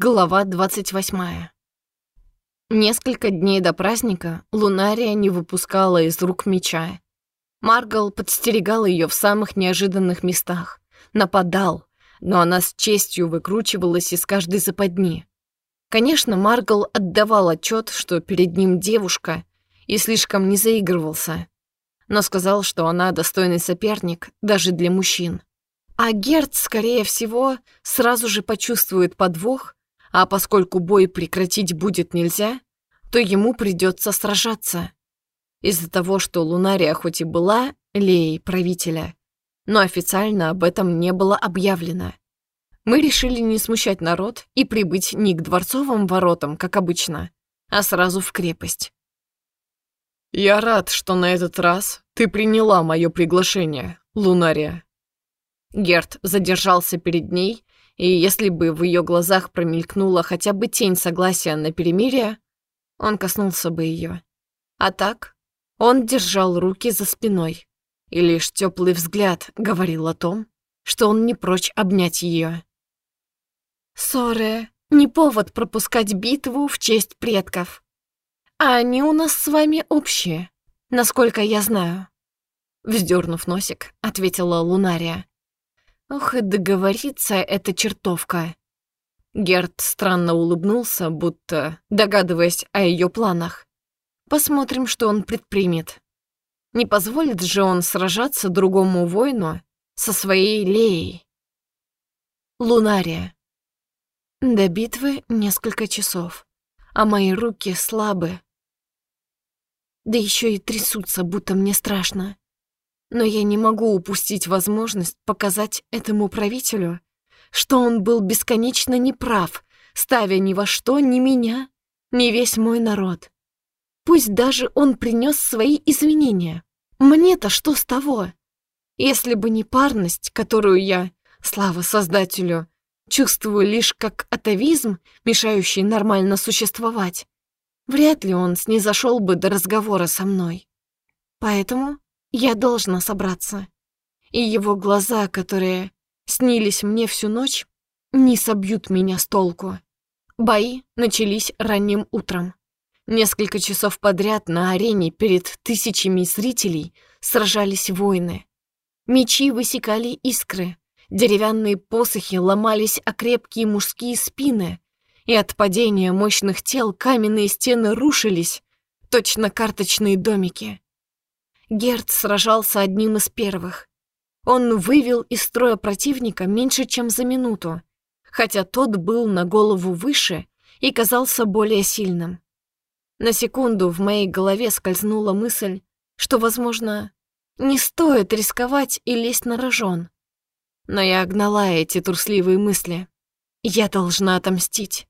Глава 28. Несколько дней до праздника Лунария не выпускала из рук меча. Маргал подстерегал ее в самых неожиданных местах, нападал, но она с честью выкручивалась из каждой западни. Конечно, Маргал отдавал отчет, что перед ним девушка, и слишком не заигрывался, но сказал, что она достойный соперник даже для мужчин. А Герц, скорее всего, сразу же почувствует подвох а поскольку бой прекратить будет нельзя, то ему придется сражаться. Из-за того, что Лунария хоть и была леей правителя, но официально об этом не было объявлено. Мы решили не смущать народ и прибыть не к дворцовым воротам, как обычно, а сразу в крепость. «Я рад, что на этот раз ты приняла мое приглашение, Лунария». Герт задержался перед ней и если бы в ее глазах промелькнула хотя бы тень согласия на перемирие, он коснулся бы ее. А так он держал руки за спиной, и лишь теплый взгляд говорил о том, что он не прочь обнять ее. «Ссоры — не повод пропускать битву в честь предков. А они у нас с вами общие, насколько я знаю». Вздернув носик, ответила Лунария. Ох, и договорится эта чертовка. Герд странно улыбнулся, будто догадываясь о ее планах. Посмотрим, что он предпримет. Не позволит же он сражаться другому воину со своей Леей. Лунария. До битвы несколько часов, а мои руки слабы. Да еще и трясутся, будто мне страшно. Но я не могу упустить возможность показать этому правителю, что он был бесконечно неправ, ставя ни во что ни меня, ни весь мой народ. Пусть даже он принес свои извинения. Мне-то что с того? Если бы не парность, которую я, слава Создателю, чувствую лишь как атовизм, мешающий нормально существовать, вряд ли он снизошел бы до разговора со мной. Поэтому я должна собраться. И его глаза, которые снились мне всю ночь, не собьют меня с толку. Бои начались ранним утром. Несколько часов подряд на арене перед тысячами зрителей сражались воины. Мечи высекали искры, деревянные посохи ломались о крепкие мужские спины, и от падения мощных тел каменные стены рушились, точно карточные домики. Герд сражался одним из первых. Он вывел из строя противника меньше, чем за минуту, хотя тот был на голову выше и казался более сильным. На секунду в моей голове скользнула мысль, что, возможно, не стоит рисковать и лезть на рожон. Но я огнала эти трусливые мысли. Я должна отомстить,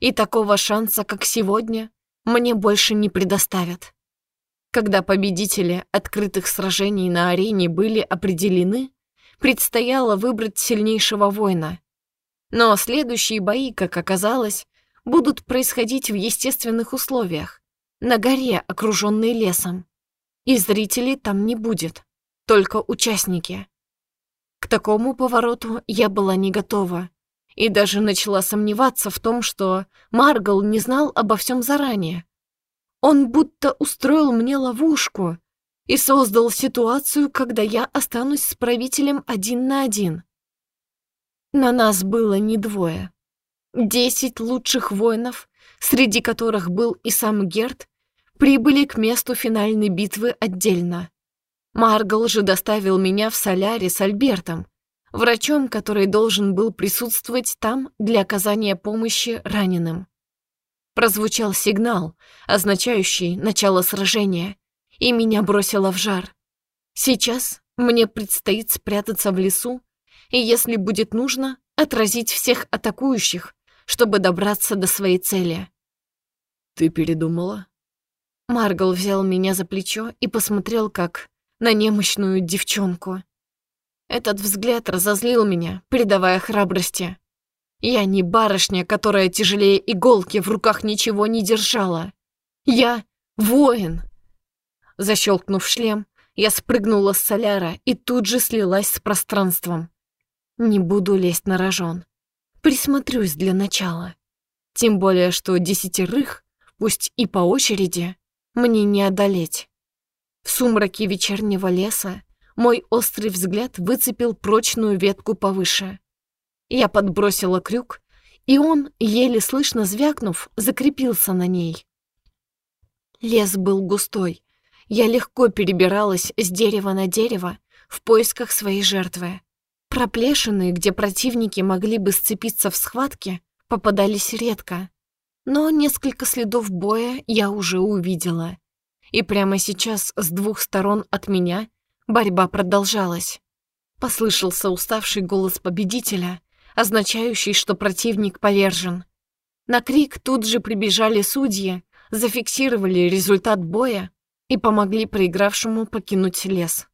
и такого шанса, как сегодня, мне больше не предоставят. Когда победители открытых сражений на арене были определены, предстояло выбрать сильнейшего воина. Но следующие бои, как оказалось, будут происходить в естественных условиях, на горе, окруженной лесом. И зрителей там не будет, только участники. К такому повороту я была не готова и даже начала сомневаться в том, что Маргал не знал обо всем заранее, он будто устроил мне ловушку и создал ситуацию, когда я останусь с правителем один на один. На нас было не двое. Десять лучших воинов, среди которых был и сам Герд, прибыли к месту финальной битвы отдельно. Маргал же доставил меня в соляре с Альбертом, врачом, который должен был присутствовать там для оказания помощи раненым. Прозвучал сигнал, означающий начало сражения, и меня бросило в жар. Сейчас мне предстоит спрятаться в лесу, и если будет нужно, отразить всех атакующих, чтобы добраться до своей цели. «Ты передумала?» Маргал взял меня за плечо и посмотрел как на немощную девчонку. Этот взгляд разозлил меня, придавая храбрости. Я не барышня, которая тяжелее иголки в руках ничего не держала. Я воин. Защелкнув шлем, я спрыгнула с соляра и тут же слилась с пространством. Не буду лезть на рожон. Присмотрюсь для начала. Тем более, что десятерых, пусть и по очереди, мне не одолеть. В сумраке вечернего леса мой острый взгляд выцепил прочную ветку повыше. Я подбросила крюк, и он, еле слышно звякнув, закрепился на ней. Лес был густой. Я легко перебиралась с дерева на дерево в поисках своей жертвы. Проплешины, где противники могли бы сцепиться в схватке, попадались редко. Но несколько следов боя я уже увидела. И прямо сейчас с двух сторон от меня борьба продолжалась. Послышался уставший голос победителя, означающий, что противник повержен. На крик тут же прибежали судьи, зафиксировали результат боя и помогли проигравшему покинуть лес.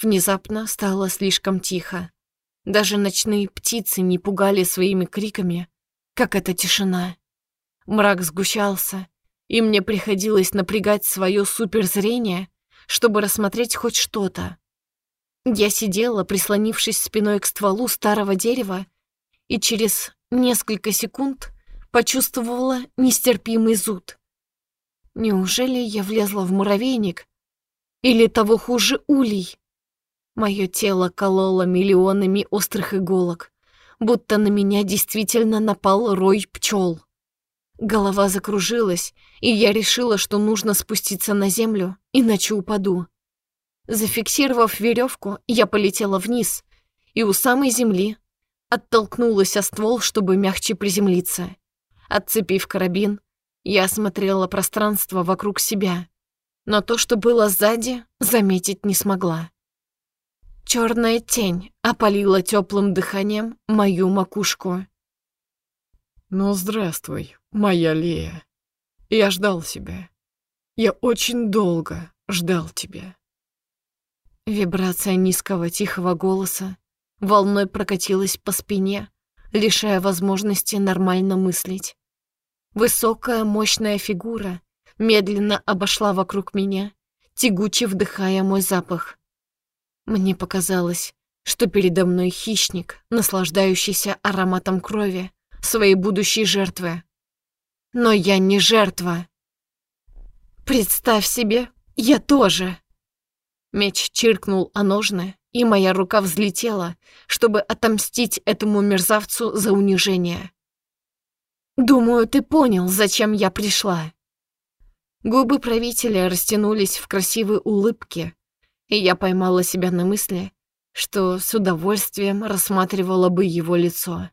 Внезапно стало слишком тихо. Даже ночные птицы не пугали своими криками, как эта тишина. Мрак сгущался, и мне приходилось напрягать свое суперзрение, чтобы рассмотреть хоть что-то. Я сидела, прислонившись спиной к стволу старого дерева, и через несколько секунд почувствовала нестерпимый зуд. Неужели я влезла в муравейник? Или того хуже улей? Мое тело кололо миллионами острых иголок, будто на меня действительно напал рой пчел. Голова закружилась, и я решила, что нужно спуститься на землю, иначе упаду. Зафиксировав веревку, я полетела вниз, и у самой земли оттолкнулась о ствол, чтобы мягче приземлиться. Отцепив карабин, я осмотрела пространство вокруг себя, но то, что было сзади, заметить не смогла. Черная тень опалила теплым дыханием мою макушку. «Ну, здравствуй, моя Лея. Я ждал тебя. Я очень долго ждал тебя». Вибрация низкого тихого голоса волной прокатилась по спине, лишая возможности нормально мыслить. Высокая, мощная фигура медленно обошла вокруг меня, тягуче вдыхая мой запах. Мне показалось, что передо мной хищник, наслаждающийся ароматом крови своей будущей жертвы. Но я не жертва. Представь себе, я тоже. Меч чиркнул о ножны, и моя рука взлетела, чтобы отомстить этому мерзавцу за унижение. Думаю, ты понял, зачем я пришла. Губы правителя растянулись в красивой улыбке, и я поймала себя на мысли, что с удовольствием рассматривала бы его лицо.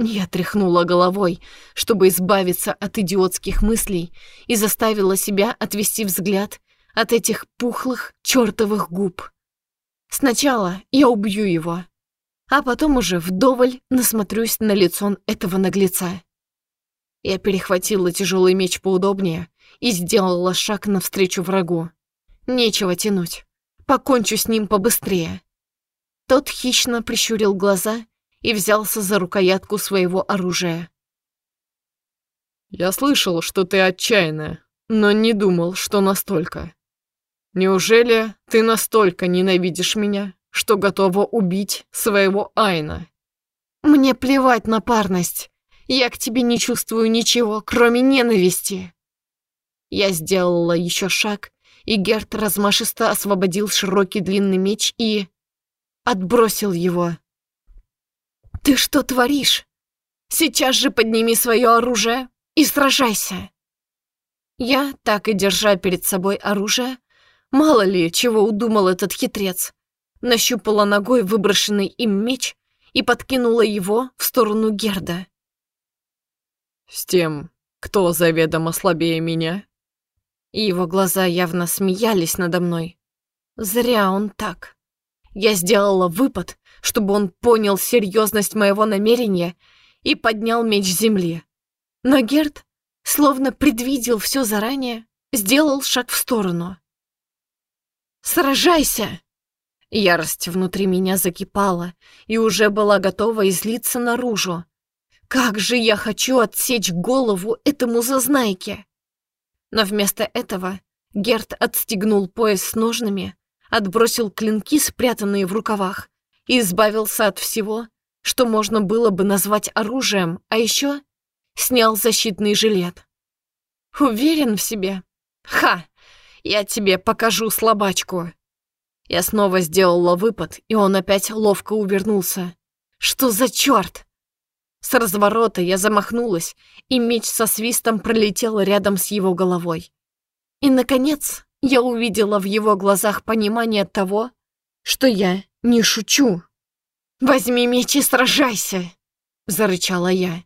Я тряхнула головой, чтобы избавиться от идиотских мыслей, и заставила себя отвести взгляд от этих пухлых чертовых губ. Сначала я убью его, а потом уже вдоволь насмотрюсь на лицо этого наглеца. Я перехватила тяжелый меч поудобнее и сделала шаг навстречу врагу. Нечего тянуть. Покончу с ним побыстрее. Тот хищно прищурил глаза и взялся за рукоятку своего оружия. «Я слышал, что ты отчаянная, но не думал, что настолько. Неужели ты настолько ненавидишь меня, что готова убить своего Айна?» «Мне плевать на парность. Я к тебе не чувствую ничего, кроме ненависти». Я сделала еще шаг, и Герт размашисто освободил широкий длинный меч и... отбросил его. «Ты что творишь? Сейчас же подними свое оружие и сражайся!» Я, так и держа перед собой оружие, мало ли, чего удумал этот хитрец, нащупала ногой выброшенный им меч и подкинула его в сторону Герда. «С тем, кто заведомо слабее меня?» И его глаза явно смеялись надо мной. Зря он так. Я сделала выпад, чтобы он понял серьезность моего намерения и поднял меч с земли. Но Герд, словно предвидел все заранее, сделал шаг в сторону. «Сражайся!» Ярость внутри меня закипала и уже была готова излиться наружу. Как же я хочу отсечь голову этому зазнайке! Но вместо этого Герт отстегнул пояс с ножными, отбросил клинки, спрятанные в рукавах, и избавился от всего, что можно было бы назвать оружием, а еще снял защитный жилет. Уверен в себе? Ха! Я тебе покажу слабачку. Я снова сделала выпад, и он опять ловко увернулся. Что за черт? С разворота я замахнулась, и меч со свистом пролетел рядом с его головой. И, наконец, я увидела в его глазах понимание того, что я не шучу. «Возьми меч и сражайся!» — зарычала я.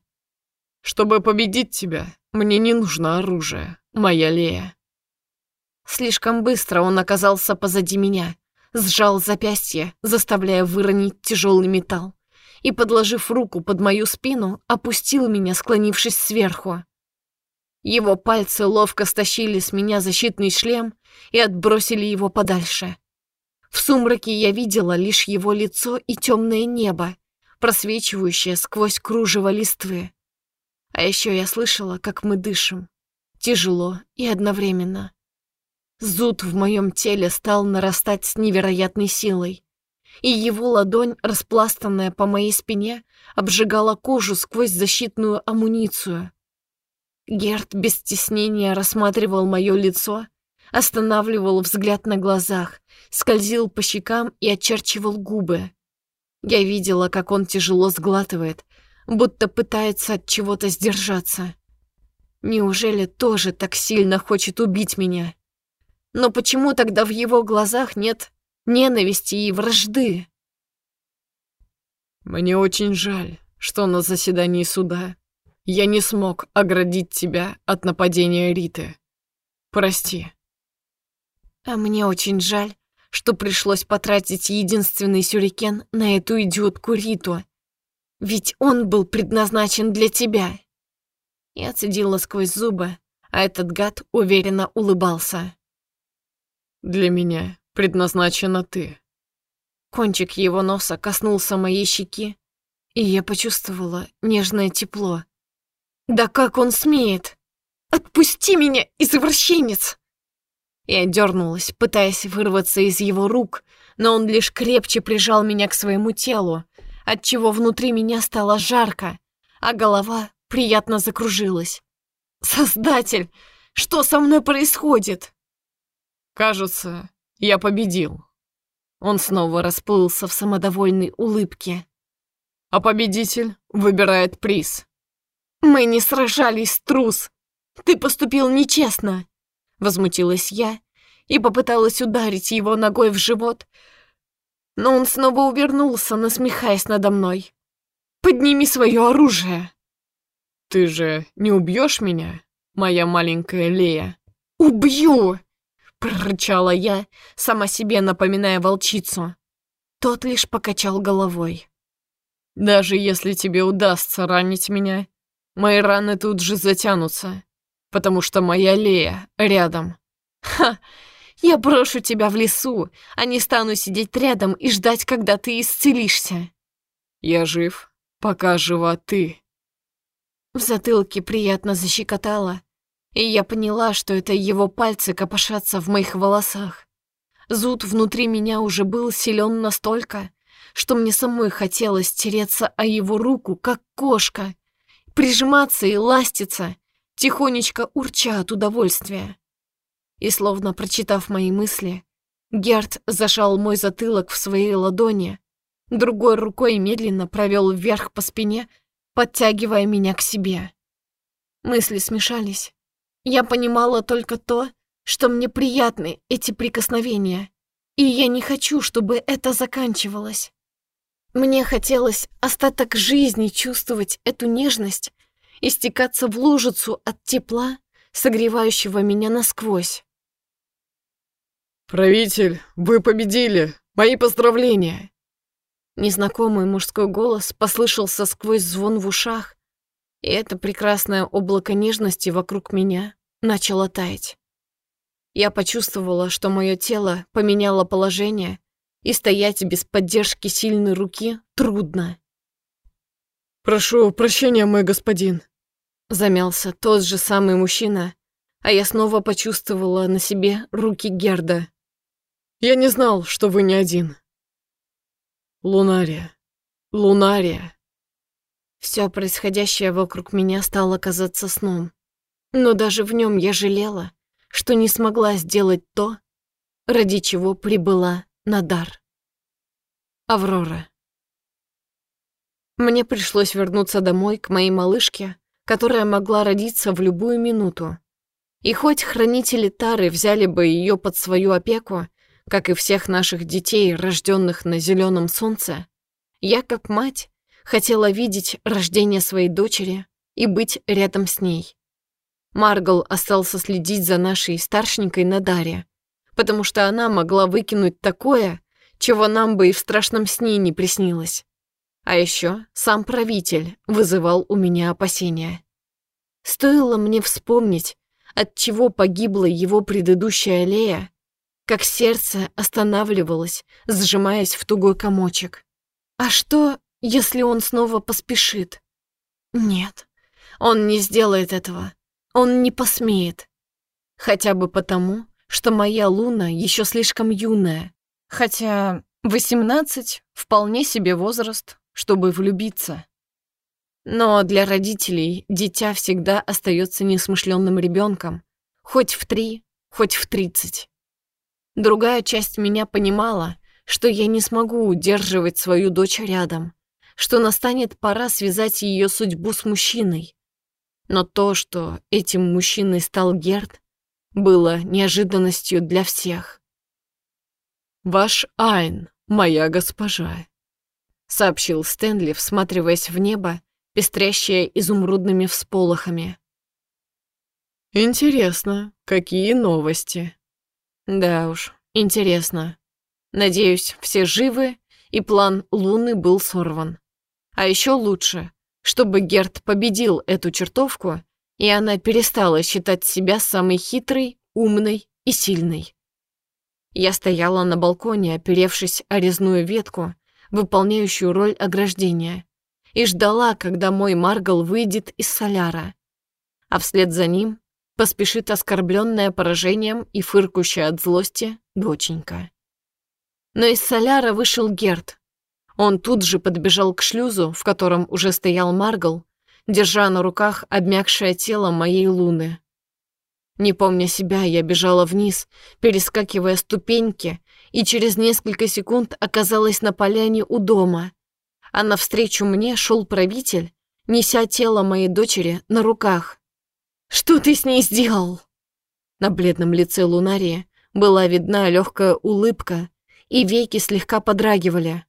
«Чтобы победить тебя, мне не нужно оружие, моя Лея». Слишком быстро он оказался позади меня, сжал запястье, заставляя выронить тяжелый металл, и, подложив руку под мою спину, опустил меня, склонившись сверху. Его пальцы ловко стащили с меня защитный шлем и отбросили его подальше. В сумраке я видела лишь его лицо и темное небо, просвечивающее сквозь кружево листвы. А еще я слышала, как мы дышим. Тяжело и одновременно. Зуд в моем теле стал нарастать с невероятной силой, и его ладонь, распластанная по моей спине, обжигала кожу сквозь защитную амуницию. Герд без стеснения рассматривал мое лицо, останавливал взгляд на глазах, скользил по щекам и очерчивал губы. Я видела, как он тяжело сглатывает, будто пытается от чего-то сдержаться. Неужели тоже так сильно хочет убить меня? Но почему тогда в его глазах нет ненависти и вражды? Мне очень жаль, что на заседании суда я не смог оградить тебя от нападения Риты. Прости. А мне очень жаль, что пришлось потратить единственный сюрикен на эту идиотку Риту. Ведь он был предназначен для тебя. Я цедила сквозь зубы, а этот гад уверенно улыбался. Для меня предназначена ты. Кончик его носа коснулся моей щеки, и я почувствовала нежное тепло. Да как он смеет? Отпусти меня, извращенец! Я дернулась, пытаясь вырваться из его рук, но он лишь крепче прижал меня к своему телу, отчего внутри меня стало жарко, а голова приятно закружилась. «Создатель, что со мной происходит?» «Кажется, я победил». Он снова расплылся в самодовольной улыбке. «А победитель выбирает приз». «Мы не сражались, трус! Ты поступил нечестно!» Возмутилась я и попыталась ударить его ногой в живот, но он снова увернулся, насмехаясь надо мной. «Подними свое оружие!» «Ты же не убьешь меня, моя маленькая Лея?» «Убью!» — прорычала я, сама себе напоминая волчицу. Тот лишь покачал головой. «Даже если тебе удастся ранить меня, мои раны тут же затянутся потому что моя Лея рядом. Ха! Я брошу тебя в лесу, а не стану сидеть рядом и ждать, когда ты исцелишься. Я жив, пока жива ты. В затылке приятно защекотало, и я поняла, что это его пальцы копошатся в моих волосах. Зуд внутри меня уже был силен настолько, что мне самой хотелось тереться о его руку, как кошка, прижиматься и ластиться, тихонечко урча от удовольствия. И словно прочитав мои мысли, Герт зашал мой затылок в своей ладони, другой рукой медленно провел вверх по спине, подтягивая меня к себе. Мысли смешались. Я понимала только то, что мне приятны эти прикосновения, и я не хочу, чтобы это заканчивалось. Мне хотелось остаток жизни чувствовать эту нежность истекаться в лужицу от тепла, согревающего меня насквозь. «Правитель, вы победили! Мои поздравления!» Незнакомый мужской голос послышался сквозь звон в ушах, и это прекрасное облако нежности вокруг меня начало таять. Я почувствовала, что мое тело поменяло положение, и стоять без поддержки сильной руки трудно. «Прошу прощения, мой господин», Замялся тот же самый мужчина, а я снова почувствовала на себе руки Герда. «Я не знал, что вы не один». «Лунария, Лунария». Все происходящее вокруг меня стало казаться сном. Но даже в нем я жалела, что не смогла сделать то, ради чего прибыла на дар. Аврора. Мне пришлось вернуться домой к моей малышке, которая могла родиться в любую минуту. И хоть хранители Тары взяли бы ее под свою опеку, как и всех наших детей, рожденных на зеленом солнце, я, как мать, хотела видеть рождение своей дочери и быть рядом с ней. Маргал остался следить за нашей старшенькой Надаре, потому что она могла выкинуть такое, чего нам бы и в страшном сне не приснилось. А еще сам правитель вызывал у меня опасения. Стоило мне вспомнить, от чего погибла его предыдущая Лея, как сердце останавливалось, сжимаясь в тугой комочек. А что, если он снова поспешит? Нет, он не сделает этого. Он не посмеет. Хотя бы потому, что моя Луна еще слишком юная. Хотя 18 — вполне себе возраст, чтобы влюбиться. Но для родителей дитя всегда остается несмышленным ребенком, хоть в три, хоть в тридцать. Другая часть меня понимала, что я не смогу удерживать свою дочь рядом, что настанет пора связать ее судьбу с мужчиной. Но то, что этим мужчиной стал Герд, было неожиданностью для всех. «Ваш Айн, моя госпожа», — сообщил Стэнли, всматриваясь в небо пестрящая изумрудными всполохами. «Интересно, какие новости?» «Да уж, интересно. Надеюсь, все живы, и план Луны был сорван. А еще лучше, чтобы Герт победил эту чертовку, и она перестала считать себя самой хитрой, умной и сильной. Я стояла на балконе, оперевшись о резную ветку, выполняющую роль ограждения, и ждала, когда мой Маргал выйдет из соляра. А вслед за ним поспешит оскорбленная поражением и фыркущая от злости доченька. Но из соляра вышел Герт. Он тут же подбежал к шлюзу, в котором уже стоял Маргал, держа на руках обмякшее тело моей луны. Не помня себя, я бежала вниз, перескакивая ступеньки, и через несколько секунд оказалась на поляне у дома, а навстречу мне шел правитель, неся тело моей дочери на руках. «Что ты с ней сделал?» На бледном лице Лунарии была видна легкая улыбка, и веки слегка подрагивали.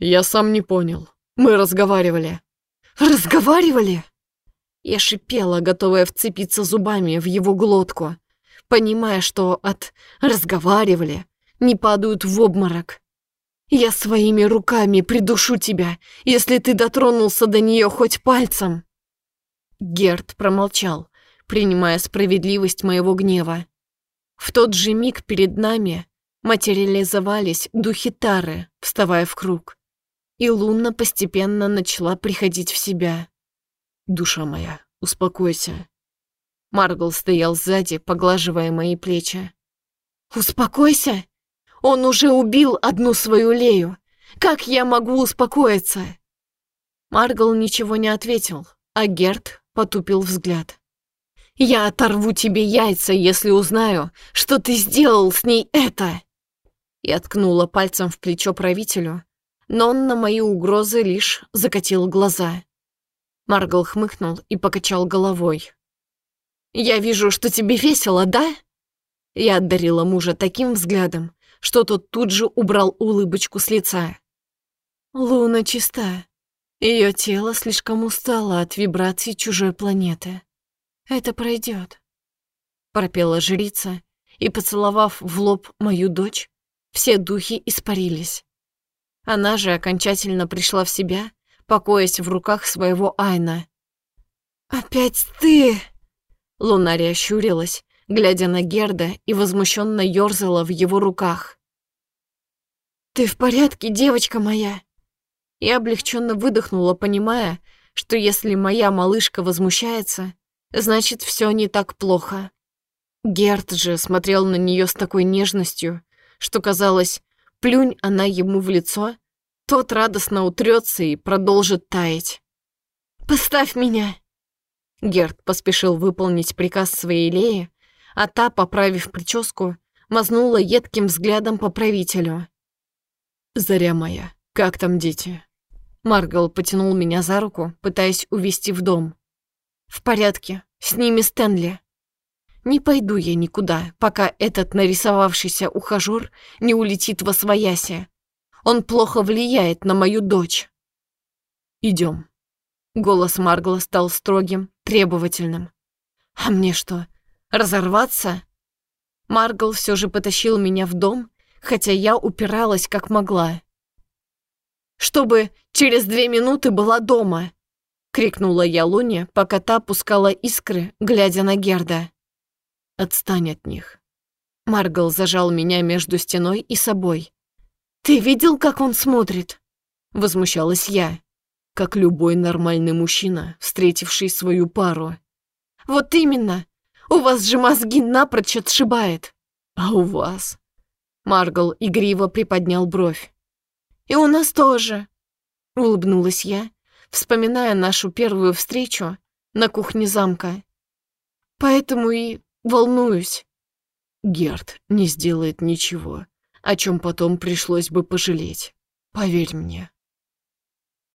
«Я сам не понял. Мы разговаривали». «Разговаривали?» Я шипела, готовая вцепиться зубами в его глотку, понимая, что от «разговаривали» не падают в обморок. Я своими руками придушу тебя, если ты дотронулся до нее хоть пальцем. Герд промолчал, принимая справедливость моего гнева. В тот же миг перед нами материализовались духи Тары, вставая в круг. И Луна постепенно начала приходить в себя. «Душа моя, успокойся». Маргл стоял сзади, поглаживая мои плечи. «Успокойся? Он уже убил одну свою Лею. Как я могу успокоиться?» Маргал ничего не ответил, а Герт потупил взгляд. «Я оторву тебе яйца, если узнаю, что ты сделал с ней это!» Я ткнула пальцем в плечо правителю, но он на мои угрозы лишь закатил глаза. Маргал хмыкнул и покачал головой. «Я вижу, что тебе весело, да?» Я одарила мужа таким взглядом, что тот тут же убрал улыбочку с лица. Луна чиста. Ее тело слишком устало от вибраций чужой планеты. Это пройдет. Пропела жрица, и, поцеловав в лоб мою дочь, все духи испарились. Она же окончательно пришла в себя, покоясь в руках своего Айна. «Опять ты!» Лунария щурилась, глядя на Герда и возмущенно ёрзала в его руках. «Ты в порядке, девочка моя?» Я облегченно выдохнула, понимая, что если моя малышка возмущается, значит, все не так плохо. Герд же смотрел на нее с такой нежностью, что казалось, плюнь она ему в лицо, тот радостно утрется и продолжит таять. Поставь меня!» Герд поспешил выполнить приказ своей Леи, а та, поправив прическу, мазнула едким взглядом по правителю. «Заря моя, как там дети?» Маргал потянул меня за руку, пытаясь увести в дом. «В порядке, с ними Стэнли. Не пойду я никуда, пока этот нарисовавшийся ухажёр не улетит во свояси. Он плохо влияет на мою дочь». «Идем». Голос Маргла стал строгим, требовательным. «А мне что, разорваться?» Маргл все же потащил меня в дом, хотя я упиралась как могла. «Чтобы через две минуты была дома!» — крикнула я Луне, пока та пускала искры, глядя на Герда. «Отстань от них». Маргл зажал меня между стеной и собой. «Ты видел, как он смотрит?» — возмущалась я. «Как любой нормальный мужчина, встретивший свою пару». «Вот именно! У вас же мозги напрочь отшибает!» «А у вас?» Маргл игриво приподнял бровь. «И у нас тоже!» — улыбнулась я, вспоминая нашу первую встречу на кухне замка. «Поэтому и волнуюсь». Герд не сделает ничего, о чем потом пришлось бы пожалеть. Поверь мне.